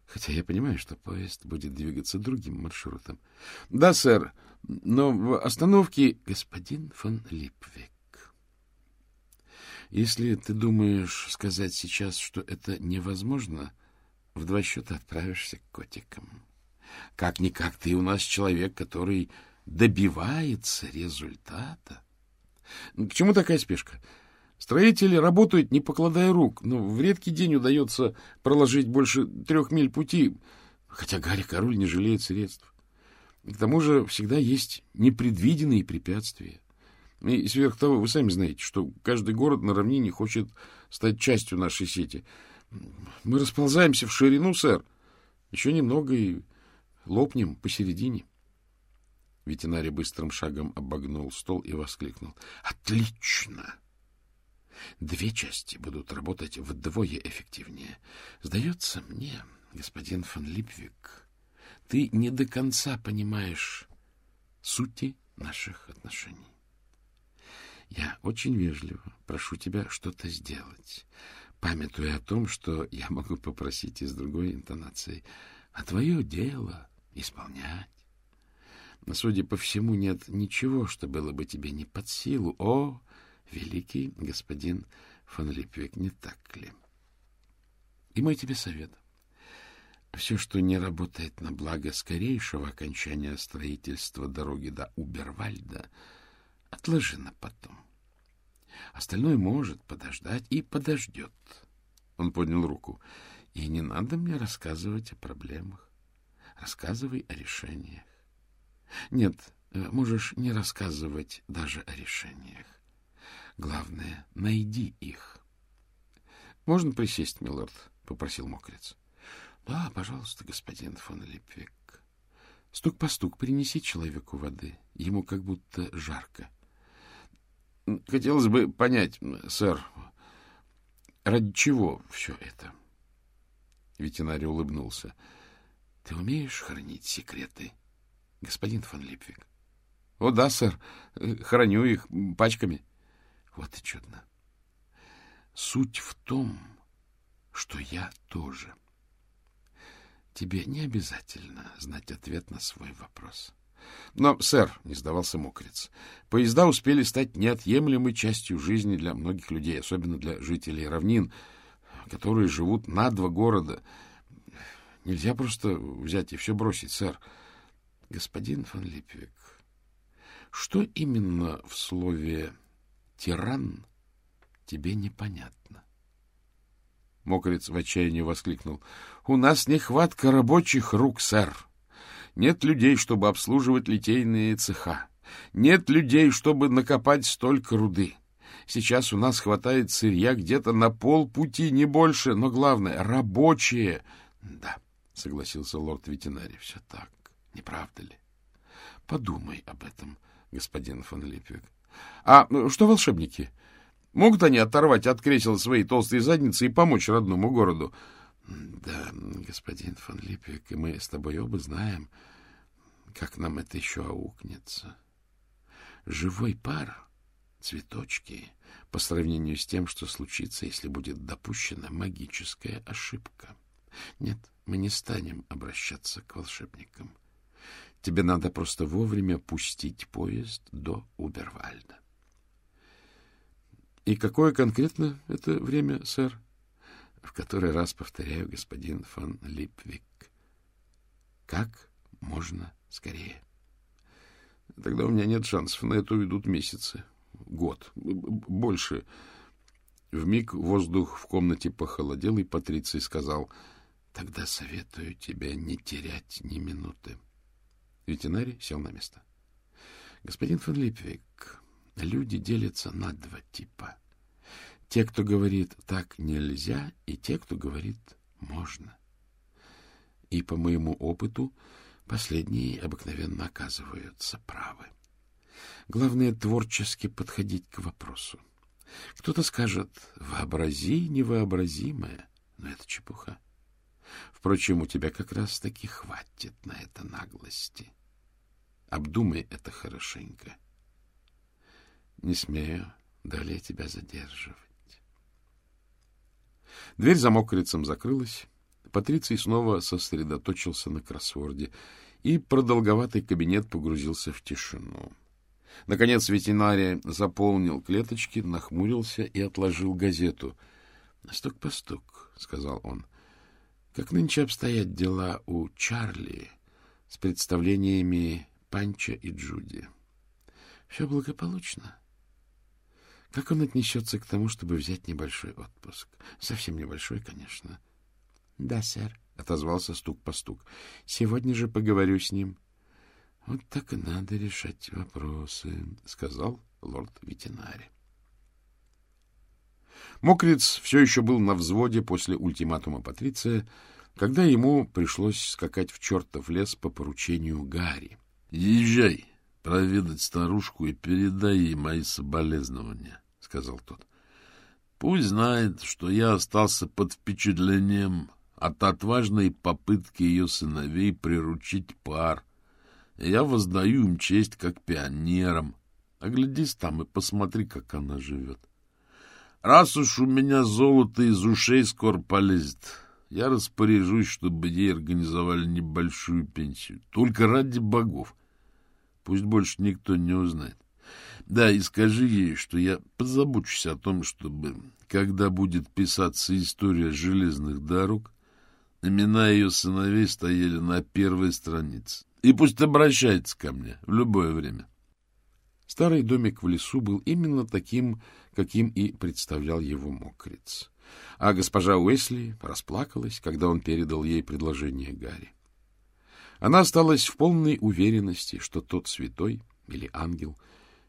Хотя я понимаю, что поезд будет двигаться другим маршрутом. — Да, сэр, но в остановке... — Господин фон Липвек, если ты думаешь сказать сейчас, что это невозможно, в два счета отправишься к котикам. Как-никак ты у нас человек, который добивается результата. К чему такая спешка? — Строители работают, не покладая рук, но в редкий день удается проложить больше трех миль пути, хотя Гарри Король не жалеет средств. К тому же всегда есть непредвиденные препятствия. И сверх того, вы сами знаете, что каждый город на равнине хочет стать частью нашей сети. Мы расползаемся в ширину, сэр. Еще немного и лопнем посередине. Ветеринарий быстрым шагом обогнул стол и воскликнул. — Отлично! — Две части будут работать вдвое эффективнее. Сдается мне, господин фон Липвик, ты не до конца понимаешь сути наших отношений. Я очень вежливо прошу тебя что-то сделать. Памятуя о том, что я могу попросить из другой интонации, а твое дело исполнять. Но, судя по всему, нет ничего, что было бы тебе не под силу. О, великий господин фон Липвик, не так ли? И мой тебе совет. Все, что не работает на благо скорейшего окончания строительства дороги до Убервальда, отложи на потом. Остальное может подождать и подождет. Он поднял руку. И не надо мне рассказывать о проблемах. Рассказывай о решениях. Нет, э, можешь не рассказывать даже о решениях. Главное, найди их. — Можно присесть, милорд? — попросил мокрец. — Да, пожалуйста, господин фон Липвик. Стук по стук, принеси человеку воды. Ему как будто жарко. — Хотелось бы понять, сэр, ради чего все это? Ветеринарий улыбнулся. — Ты умеешь хранить секреты, господин фон Липвик? — О, да, сэр. Храню их пачками. — Вот и чудно. Суть в том, что я тоже. Тебе не обязательно знать ответ на свой вопрос. Но, сэр, — не сдавался мокрец, — поезда успели стать неотъемлемой частью жизни для многих людей, особенно для жителей равнин, которые живут на два города. Нельзя просто взять и все бросить, сэр. Господин фон Липвик, что именно в слове «тиран» тебе непонятно? Мокрец в отчаянии воскликнул. — У нас нехватка рабочих рук, сэр. Нет людей, чтобы обслуживать литейные цеха. Нет людей, чтобы накопать столько руды. Сейчас у нас хватает сырья где-то на полпути, не больше, но главное — рабочие. — Да, — согласился лорд ветеринарий, — все так, не правда ли? Подумай об этом, господин фон Липвик. — А что волшебники? Могут они оторвать от кресел свои толстые задницы и помочь родному городу? — Да, господин фон Липвик, и мы с тобой оба знаем, как нам это еще аукнется. Живой пар, цветочки, по сравнению с тем, что случится, если будет допущена магическая ошибка. Нет, мы не станем обращаться к волшебникам. Тебе надо просто вовремя пустить поезд до Убервальда. И какое конкретно это время, сэр? В который раз повторяю, господин фон Липвик. Как можно скорее. Тогда у меня нет шансов. На это уйдут месяцы. Год. Больше. В миг воздух в комнате похолодел, и Патриций сказал, «Тогда советую тебе не терять ни минуты». Ветеринарий сел на место. «Господин фон Липвик, люди делятся на два типа. Те, кто говорит «так нельзя», и те, кто говорит «можно». И по моему опыту Последние обыкновенно оказываются правы. Главное — творчески подходить к вопросу. Кто-то скажет «вообрази невообразимое», но это чепуха. Впрочем, у тебя как раз-таки хватит на это наглости. Обдумай это хорошенько. Не смею далее тебя задерживать. Дверь за мокрицем закрылась. Патриций снова сосредоточился на кроссворде, и продолговатый кабинет погрузился в тишину. Наконец ветеринария заполнил клеточки, нахмурился и отложил газету. — Стук по стук, — сказал он. — Как нынче обстоят дела у Чарли с представлениями Панча и Джуди? Все благополучно. Как он отнесется к тому, чтобы взять небольшой отпуск? Совсем небольшой, конечно. —— Да, сэр, — отозвался стук по стук. — Сегодня же поговорю с ним. — Вот так и надо решать вопросы, — сказал лорд-ветеринарий. Мокриц все еще был на взводе после ультиматума Патриция, когда ему пришлось скакать в чертов лес по поручению Гарри. — Езжай проведать старушку и передай ей мои соболезнования, — сказал тот. — Пусть знает, что я остался под впечатлением от отважной попытки ее сыновей приручить пар. Я воздаю им честь как пионерам. Оглядись там и посмотри, как она живет. Раз уж у меня золото из ушей скоро полезет, я распоряжусь, чтобы ей организовали небольшую пенсию. Только ради богов. Пусть больше никто не узнает. Да, и скажи ей, что я позабочусь о том, чтобы, когда будет писаться история железных дорог, имена ее сыновей стояли на первой странице. И пусть обращается ко мне в любое время. Старый домик в лесу был именно таким, каким и представлял его мокрец. А госпожа Уэсли расплакалась, когда он передал ей предложение Гарри. Она осталась в полной уверенности, что тот святой или ангел,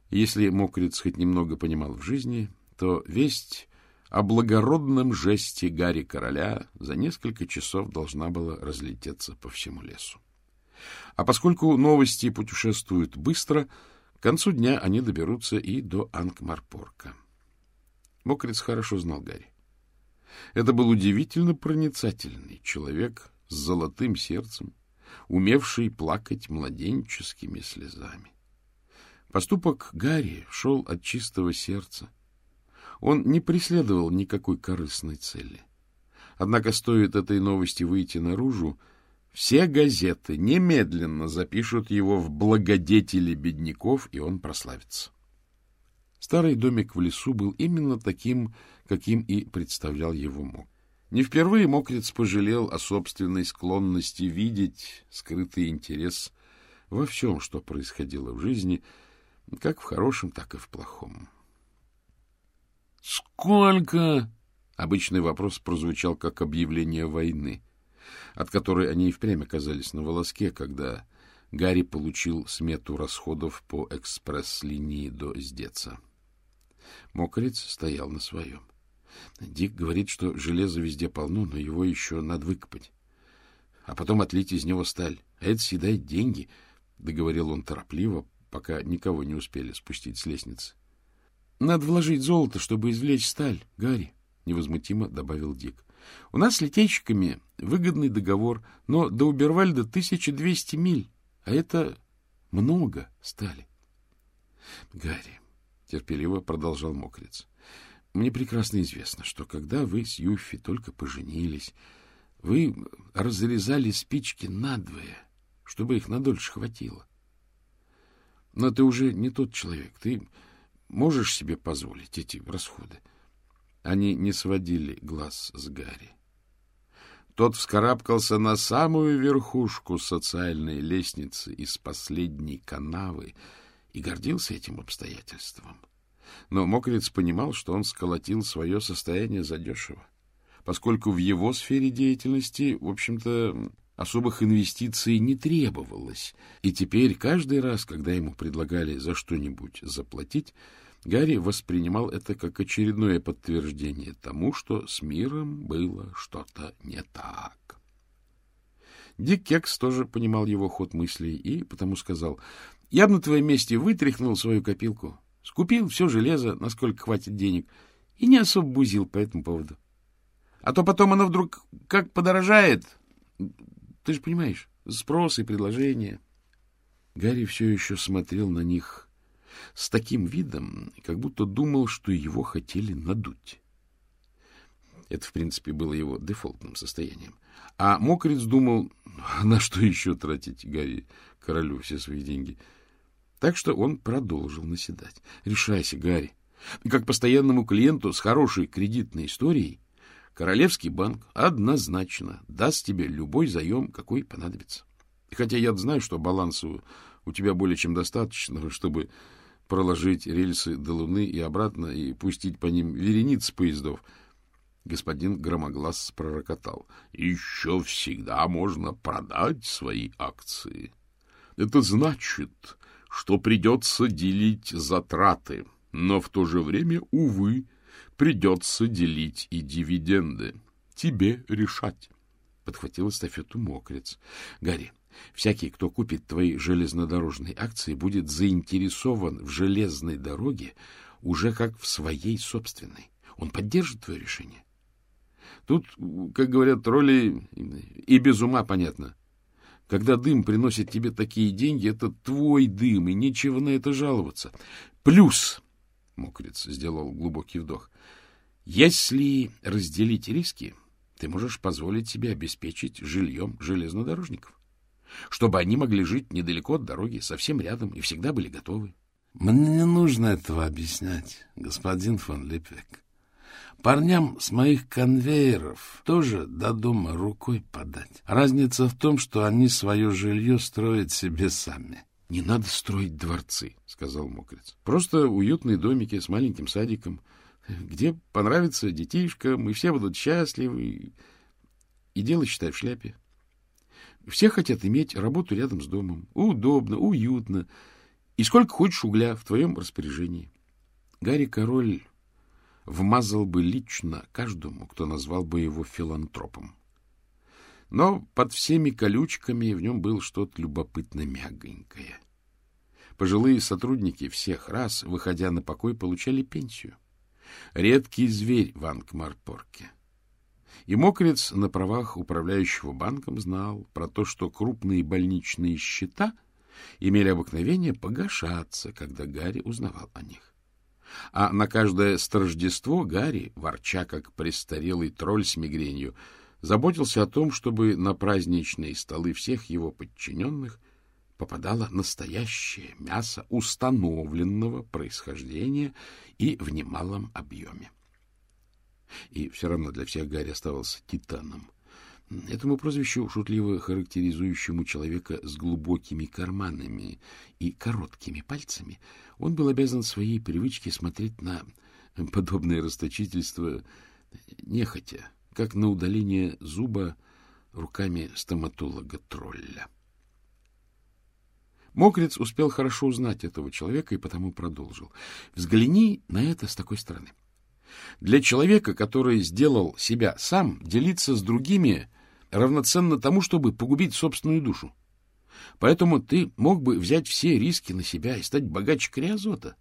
если мокрец хоть немного понимал в жизни, то весть о благородном жесте Гарри Короля за несколько часов должна была разлететься по всему лесу. А поскольку новости путешествуют быстро, к концу дня они доберутся и до Ангмарпорка. Мокрец хорошо знал Гарри. Это был удивительно проницательный человек с золотым сердцем, умевший плакать младенческими слезами. Поступок Гарри шел от чистого сердца. Он не преследовал никакой корыстной цели. Однако стоит этой новости выйти наружу, все газеты немедленно запишут его в благодетели бедняков, и он прославится. Старый домик в лесу был именно таким, каким и представлял его Мок. Не впервые Мокрец пожалел о собственной склонности видеть скрытый интерес во всем, что происходило в жизни, как в хорошем, так и в плохом. «Сколько?» — обычный вопрос прозвучал как объявление войны от которой они и впрямь оказались на волоске, когда Гарри получил смету расходов по экспресс-линии до Издеца. Мокрец стоял на своем. Дик говорит, что железа везде полно, но его еще надо выкопать. А потом отлить из него сталь. А это съедает деньги, — договорил он торопливо, пока никого не успели спустить с лестницы. — Надо вложить золото, чтобы извлечь сталь, Гарри, — невозмутимо добавил Дик. У нас с литейщиками выгодный договор, но до Убервальда 1200 миль, а это много стали. Гарри, терпеливо продолжал Мокриц, мне прекрасно известно, что когда вы с Юффи только поженились, вы разрезали спички надвое, чтобы их надольше хватило. Но ты уже не тот человек, ты можешь себе позволить эти расходы. Они не сводили глаз с Гарри. Тот вскарабкался на самую верхушку социальной лестницы из последней канавы и гордился этим обстоятельством. Но Мокрец понимал, что он сколотил свое состояние задешево, поскольку в его сфере деятельности, в общем-то, особых инвестиций не требовалось, и теперь каждый раз, когда ему предлагали за что-нибудь заплатить, Гарри воспринимал это как очередное подтверждение тому, что с миром было что-то не так. Дик Кекс тоже понимал его ход мыслей и потому сказал, «Я бы на твоем месте вытряхнул свою копилку, скупил все железо, насколько хватит денег, и не особо бузил по этому поводу. А то потом оно вдруг как подорожает. Ты же понимаешь, спрос и предложение». Гарри все еще смотрел на них с таким видом, как будто думал, что его хотели надуть. Это, в принципе, было его дефолтным состоянием. А Мокрец думал, на что еще тратить Гарри королю все свои деньги. Так что он продолжил наседать. Решайся, Гарри. Как постоянному клиенту с хорошей кредитной историей, Королевский банк однозначно даст тебе любой заем, какой понадобится. Хотя я знаю, что балансу у тебя более чем достаточно, чтобы проложить рельсы до Луны и обратно и пустить по ним верениц поездов. Господин Громоглас пророкотал. — Еще всегда можно продать свои акции. Это значит, что придется делить затраты, но в то же время, увы, придется делить и дивиденды. Тебе решать. Подхватил эстафету мокрец. — Гарри, Всякий, кто купит твои железнодорожные акции, будет заинтересован в железной дороге уже как в своей собственной. Он поддержит твое решение. Тут, как говорят роли, и без ума понятно. Когда дым приносит тебе такие деньги, это твой дым, и нечего на это жаловаться. Плюс, — Мокрец сделал глубокий вдох, Если разделить риски, ты можешь позволить себе обеспечить жильем железнодорожников, чтобы они могли жить недалеко от дороги, совсем рядом, и всегда были готовы. Мне не нужно этого объяснять, господин фон Липвек. Парням с моих конвейеров тоже до дома рукой подать. Разница в том, что они свое жилье строят себе сами. — Не надо строить дворцы, — сказал Мокрец. — Просто уютные домики с маленьким садиком, где понравится детишкам, и все будут счастливы. И дело, считай, в шляпе. Все хотят иметь работу рядом с домом. Удобно, уютно. И сколько хочешь угля в твоем распоряжении. Гарри Король вмазал бы лично каждому, кто назвал бы его филантропом. Но под всеми колючками в нем было что-то любопытно мягонькое. Пожилые сотрудники всех раз, выходя на покой, получали пенсию. Редкий зверь в Ангмарпорке. И Мокрец на правах управляющего банком знал про то, что крупные больничные счета имели обыкновение погашаться, когда Гарри узнавал о них. А на каждое страждество Гарри, ворча как престарелый тролль с мигренью, заботился о том, чтобы на праздничные столы всех его подчиненных попадало настоящее мясо установленного происхождения и в немалом объеме. И все равно для всех Гарри оставался титаном. Этому прозвищу, шутливо характеризующему человека с глубокими карманами и короткими пальцами, он был обязан своей привычке смотреть на подобное расточительство нехотя, как на удаление зуба руками стоматолога-тролля. Мокрец успел хорошо узнать этого человека и потому продолжил. Взгляни на это с такой стороны. Для человека, который сделал себя сам, делиться с другими равноценно тому, чтобы погубить собственную душу. Поэтому ты мог бы взять все риски на себя и стать богаче Криозота.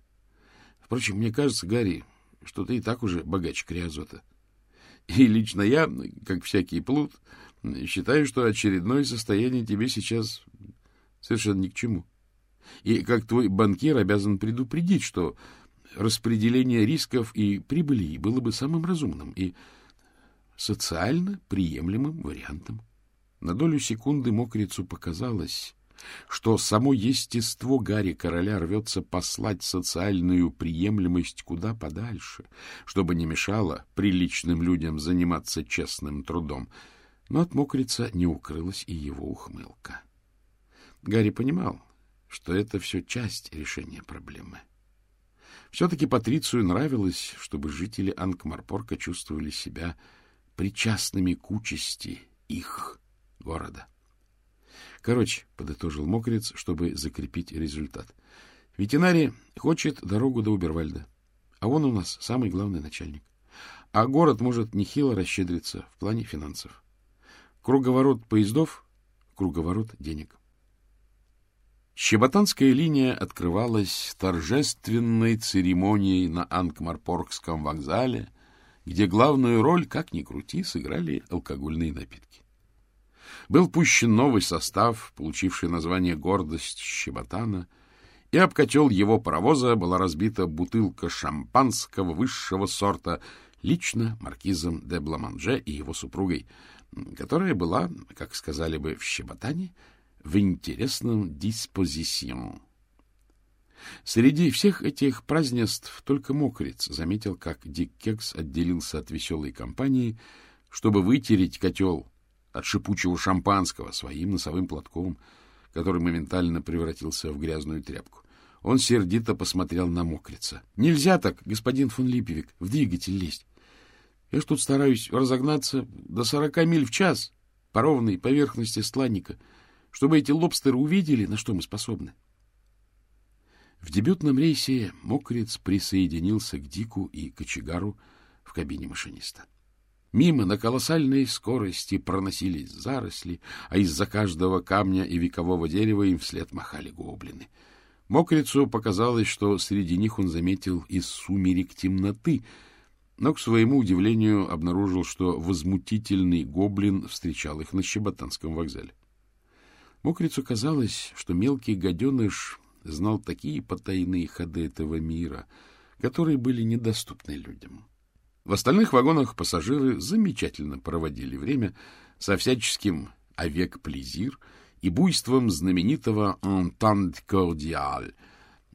Впрочем, мне кажется, Гарри, что ты и так уже богаче Криозота. И лично я, как всякий плут, считаю, что очередное состояние тебе сейчас совершенно ни к чему. И как твой банкир обязан предупредить, что распределение рисков и прибылей было бы самым разумным и социально приемлемым вариантом. На долю секунды мокрицу показалось, что само естество Гарри Короля рвется послать социальную приемлемость куда подальше, чтобы не мешало приличным людям заниматься честным трудом. Но от мокрица не укрылась и его ухмылка. Гарри понимал, что это все часть решения проблемы. Все-таки Патрицию нравилось, чтобы жители Анкмарпорка чувствовали себя причастными к участи их города. Короче, подытожил Мокрец, чтобы закрепить результат. Ветеринарий хочет дорогу до Убервальда, а он у нас самый главный начальник. А город может нехило расщедриться в плане финансов. Круговорот поездов — круговорот денег. Щеботанская линия открывалась торжественной церемонией на Анкмарпоргском вокзале, где главную роль, как ни крути, сыграли алкогольные напитки. Был пущен новый состав, получивший название «Гордость Щеботана», и об котел его паровоза была разбита бутылка шампанского высшего сорта лично маркизом де Бламанже и его супругой, которая была, как сказали бы в Щеботане, в интересном диспозицион. Среди всех этих празднеств только мокрец заметил, как Дик Кекс отделился от веселой компании, чтобы вытереть котел от шипучего шампанского своим носовым платком, который моментально превратился в грязную тряпку. Он сердито посмотрел на мокрица. — Нельзя так, господин фон Липевик, в двигатель лезть. Я ж тут стараюсь разогнаться до сорока миль в час по ровной поверхности стланника — чтобы эти лобстеры увидели, на что мы способны. В дебютном рейсе Мокриц присоединился к Дику и Кочегару в кабине машиниста. Мимо на колоссальной скорости проносились заросли, а из-за каждого камня и векового дерева им вслед махали гоблины. Мокрицу показалось, что среди них он заметил из сумерек темноты, но, к своему удивлению, обнаружил, что возмутительный гоблин встречал их на Щеботанском вокзале. Мокрицу казалось, что мелкий гаденыш знал такие потайные ходы этого мира, которые были недоступны людям. В остальных вагонах пассажиры замечательно проводили время со всяческим авек-плезир и буйством знаменитого «entente cordial».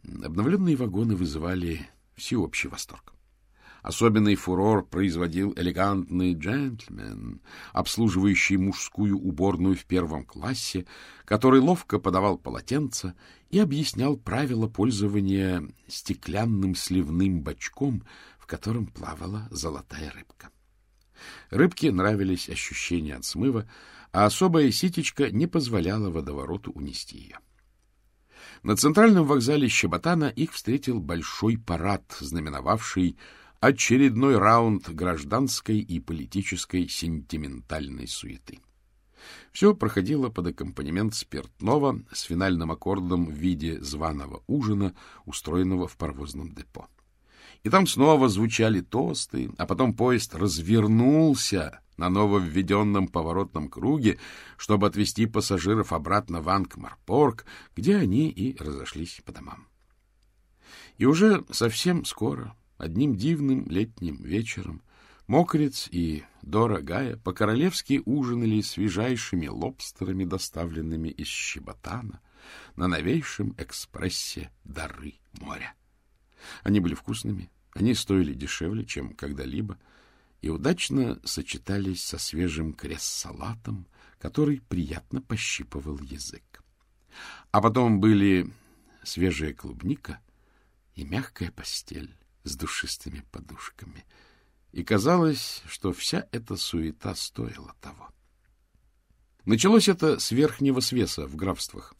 Обновленные вагоны вызывали всеобщий восторг. Особенный фурор производил элегантный джентльмен, обслуживающий мужскую уборную в первом классе, который ловко подавал полотенца и объяснял правила пользования стеклянным сливным бачком, в котором плавала золотая рыбка. Рыбке нравились ощущения от смыва, а особая ситечка не позволяла водовороту унести ее. На центральном вокзале Щеботана их встретил большой парад, знаменовавший очередной раунд гражданской и политической сентиментальной суеты. Все проходило под аккомпанемент спиртного с финальным аккордом в виде званого ужина, устроенного в паровозном депо. И там снова звучали тосты, а потом поезд развернулся на нововведенном поворотном круге, чтобы отвезти пассажиров обратно в Ангмарпорг, где они и разошлись по домам. И уже совсем скоро, одним дивным летним вечером, Мокриц и Дора Гая по-королевски ужинали свежайшими лобстерами, доставленными из Щеботана, на новейшем экспрессе «Дары моря». Они были вкусными, они стоили дешевле, чем когда-либо, и удачно сочетались со свежим крес-салатом, который приятно пощипывал язык. А потом были свежая клубника и мягкая постель с душистыми подушками. И казалось, что вся эта суета стоила того. Началось это с верхнего свеса в графствах.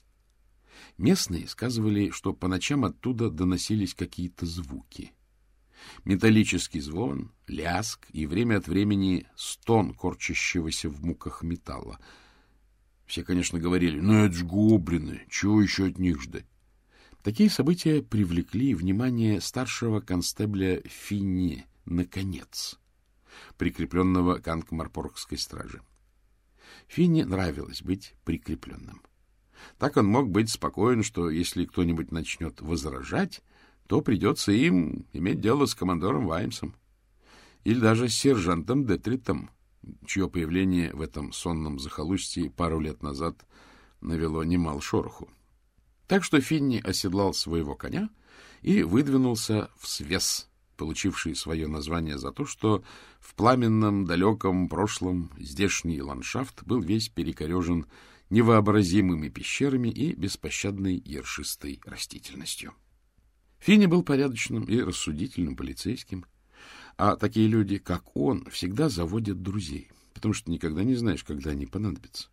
Местные сказывали, что по ночам оттуда доносились какие-то звуки — Металлический звон, ляск и время от времени стон корчащегося в муках металла. Все, конечно, говорили, ну это ж гоблины, чего еще от них ждать? Такие события привлекли внимание старшего констебля Финни, наконец, прикрепленного к Анкмарпоргской страже. Финни нравилось быть прикрепленным. Так он мог быть спокоен, что если кто-нибудь начнет возражать, то придется им иметь дело с командором Ваймсом или даже с сержантом Детритом, чье появление в этом сонном захолустье пару лет назад навело немало шороху. Так что Финни оседлал своего коня и выдвинулся в свес, получивший свое название за то, что в пламенном далеком прошлом здешний ландшафт был весь перекорежен невообразимыми пещерами и беспощадной ершистой растительностью. Финни был порядочным и рассудительным полицейским, а такие люди, как он, всегда заводят друзей, потому что никогда не знаешь, когда они понадобятся.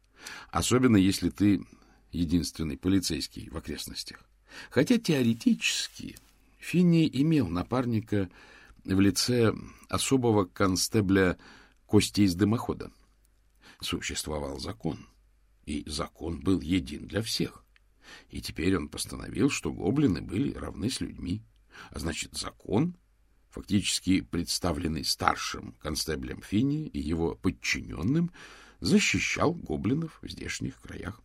Особенно, если ты единственный полицейский в окрестностях. Хотя теоретически Финни имел напарника в лице особого констебля Кости из дымохода. Существовал закон, и закон был един для всех. И теперь он постановил, что гоблины были равны с людьми. А значит, закон, фактически представленный старшим констеблем Финни и его подчиненным, защищал гоблинов в здешних краях.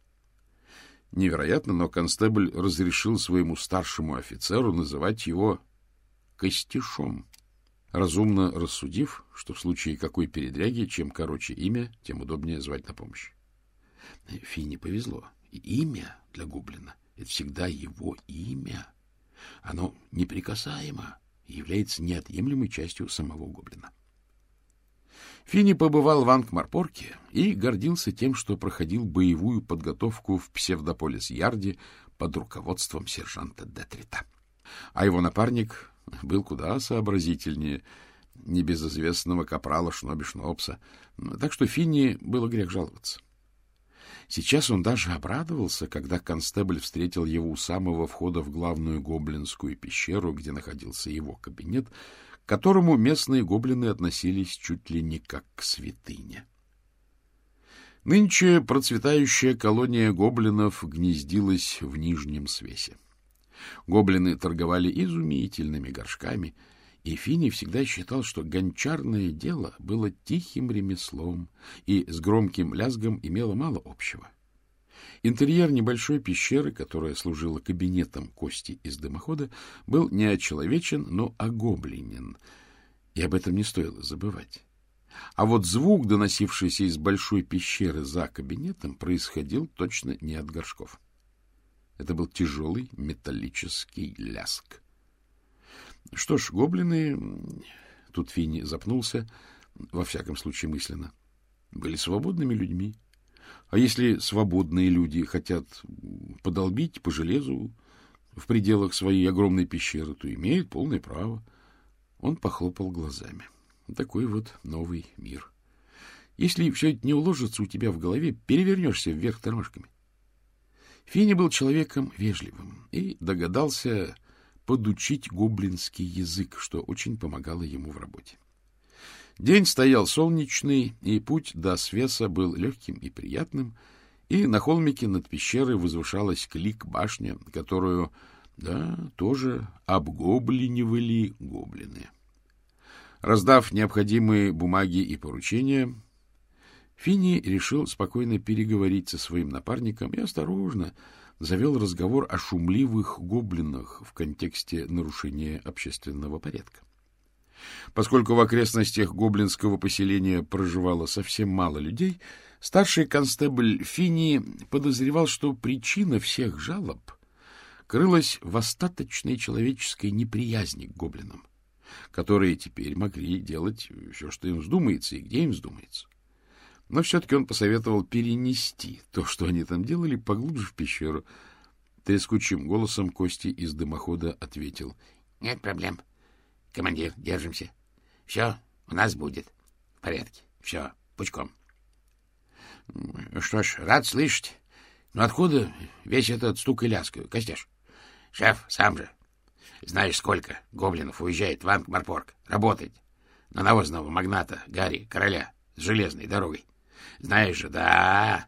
Невероятно, но констебль разрешил своему старшему офицеру называть его Костишом, разумно рассудив, что в случае какой передряги, чем короче имя, тем удобнее звать на помощь. Фине повезло. Имя для гоблина — это всегда его имя. Оно неприкасаемо является неотъемлемой частью самого гоблина. Финни побывал в Ангмарпорке и гордился тем, что проходил боевую подготовку в Псевдополис-Ярде под руководством сержанта Детрита. А его напарник был куда сообразительнее небезызвестного капрала Шноби Шнопса, так что Финни было грех жаловаться. Сейчас он даже обрадовался, когда констебль встретил его у самого входа в главную гоблинскую пещеру, где находился его кабинет, к которому местные гоблины относились чуть ли не как к святыне. Нынче процветающая колония гоблинов гнездилась в нижнем свесе. Гоблины торговали изумительными горшками — и Фини всегда считал, что гончарное дело было тихим ремеслом и с громким лязгом имело мало общего. Интерьер небольшой пещеры, которая служила кабинетом кости из дымохода, был не очеловечен, но огобленен. И об этом не стоило забывать. А вот звук, доносившийся из большой пещеры за кабинетом, происходил точно не от горшков. Это был тяжелый металлический ляск. Что ж, гоблины... Тут Финни запнулся, во всяком случае мысленно. Были свободными людьми. А если свободные люди хотят подолбить по железу в пределах своей огромной пещеры, то имеют полное право. Он похлопал глазами. Такой вот новый мир. Если все это не уложится у тебя в голове, перевернешься вверх тормашками. Фини был человеком вежливым и догадался подучить гоблинский язык, что очень помогало ему в работе. День стоял солнечный, и путь до свеса был легким и приятным, и на холмике над пещерой возвышалась клик-башня, которую, да, тоже обгоблинивали гоблины. Раздав необходимые бумаги и поручения, Фини решил спокойно переговорить со своим напарником и осторожно завел разговор о шумливых гоблинах в контексте нарушения общественного порядка. Поскольку в окрестностях гоблинского поселения проживало совсем мало людей, старший констебль Фини подозревал, что причина всех жалоб крылась в остаточной человеческой неприязни к гоблинам, которые теперь могли делать все, что им вздумается и где им вздумается. Но все-таки он посоветовал перенести то, что они там делали, поглубже в пещеру. Трескучим голосом Кости из дымохода ответил. — Нет проблем. Командир, держимся. Все у нас будет. В порядке. Все, пучком. — Что ж, рад слышать. Но откуда весь этот стук и лязг, Костяш? — Шеф, сам же. Знаешь, сколько гоблинов уезжает в Ангмарпорг работать на навозного магната Гарри, короля, с железной дорогой. Знаешь же, да.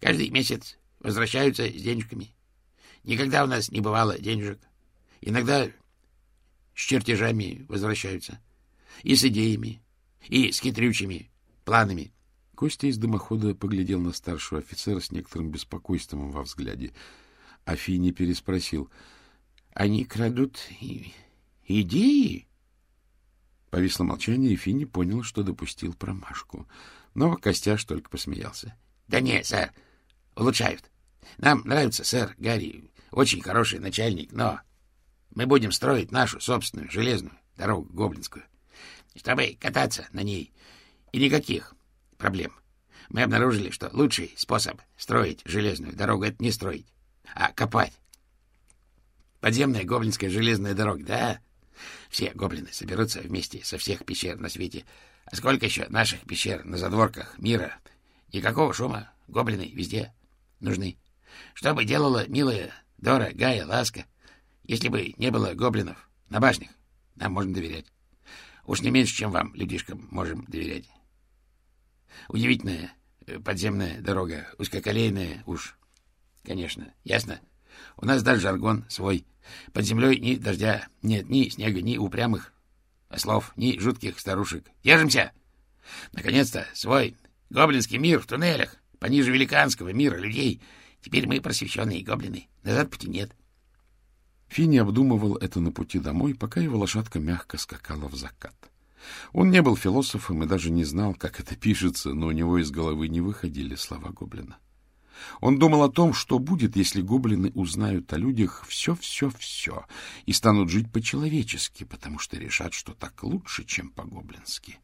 Каждый месяц возвращаются с денежками. Никогда у нас не бывало денежек. Иногда с чертежами возвращаются. И с идеями, и с хитрючими планами. Костя из дымохода поглядел на старшего офицера с некоторым беспокойством во взгляде. Афини переспросил. — Они крадут идеи? Повисло молчание, и Финни понял, что допустил промашку. Но Костяш только посмеялся. — Да не, сэр, улучшают. Нам нравится, сэр, Гарри, очень хороший начальник, но мы будем строить нашу собственную железную дорогу гоблинскую, чтобы кататься на ней. И никаких проблем. Мы обнаружили, что лучший способ строить железную дорогу — это не строить, а копать. Подземная гоблинская железная дорога, да? Все гоблины соберутся вместе со всех пещер на свете — а сколько еще наших пещер на задворках мира? Никакого шума. Гоблины везде нужны. Что бы делала милая Дора, Гая, Ласка, если бы не было гоблинов на башнях? Нам можно доверять. Уж не меньше, чем вам, людишкам, можем доверять. Удивительная э, подземная дорога, узкоколейная уж. Конечно, ясно? У нас даже жаргон свой. Под землей ни дождя нет, ни снега, ни упрямых слов, ни жутких старушек. Держимся! Наконец-то свой гоблинский мир в туннелях, пониже великанского мира людей. Теперь мы просвещенные гоблины. Назад пути нет. Финни обдумывал это на пути домой, пока его лошадка мягко скакала в закат. Он не был философом и даже не знал, как это пишется, но у него из головы не выходили слова гоблина. Он думал о том, что будет, если гоблины узнают о людях все-все-все и станут жить по-человечески, потому что решат, что так лучше, чем по-гоблински.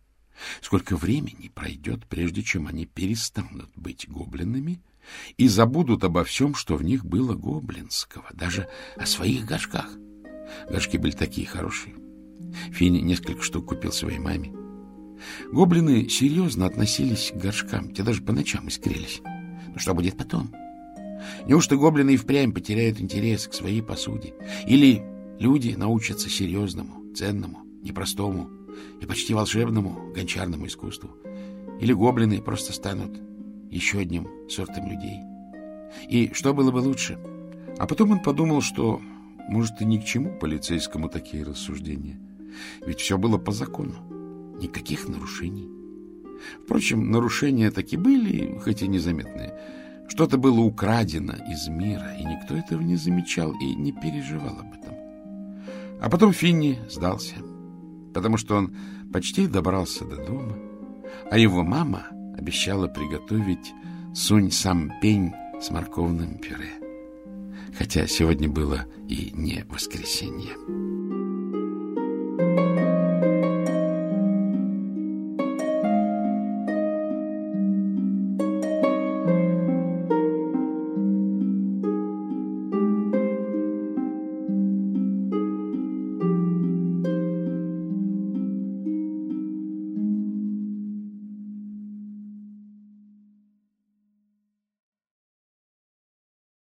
Сколько времени пройдет, прежде чем они перестанут быть гоблинами и забудут обо всем, что в них было гоблинского, даже о своих горшках. Горшки были такие хорошие. Финни несколько штук купил своей маме. Гоблины серьезно относились к горшкам, те даже по ночам искрились. Но что будет потом? Неужто гоблины и впрямь потеряют интерес к своей посуде? Или люди научатся серьезному, ценному, непростому и почти волшебному гончарному искусству? Или гоблины просто станут еще одним сортом людей? И что было бы лучше? А потом он подумал, что, может, и ни к чему полицейскому такие рассуждения. Ведь все было по закону. Никаких нарушений. Впрочем, нарушения таки были, хоть и незаметные. Что-то было украдено из мира, и никто этого не замечал и не переживал об этом. А потом Финни сдался. потому что он почти добрался до дома, а его мама обещала приготовить сунь-сам-пень с морковным пюре. Хотя сегодня было и не воскресенье.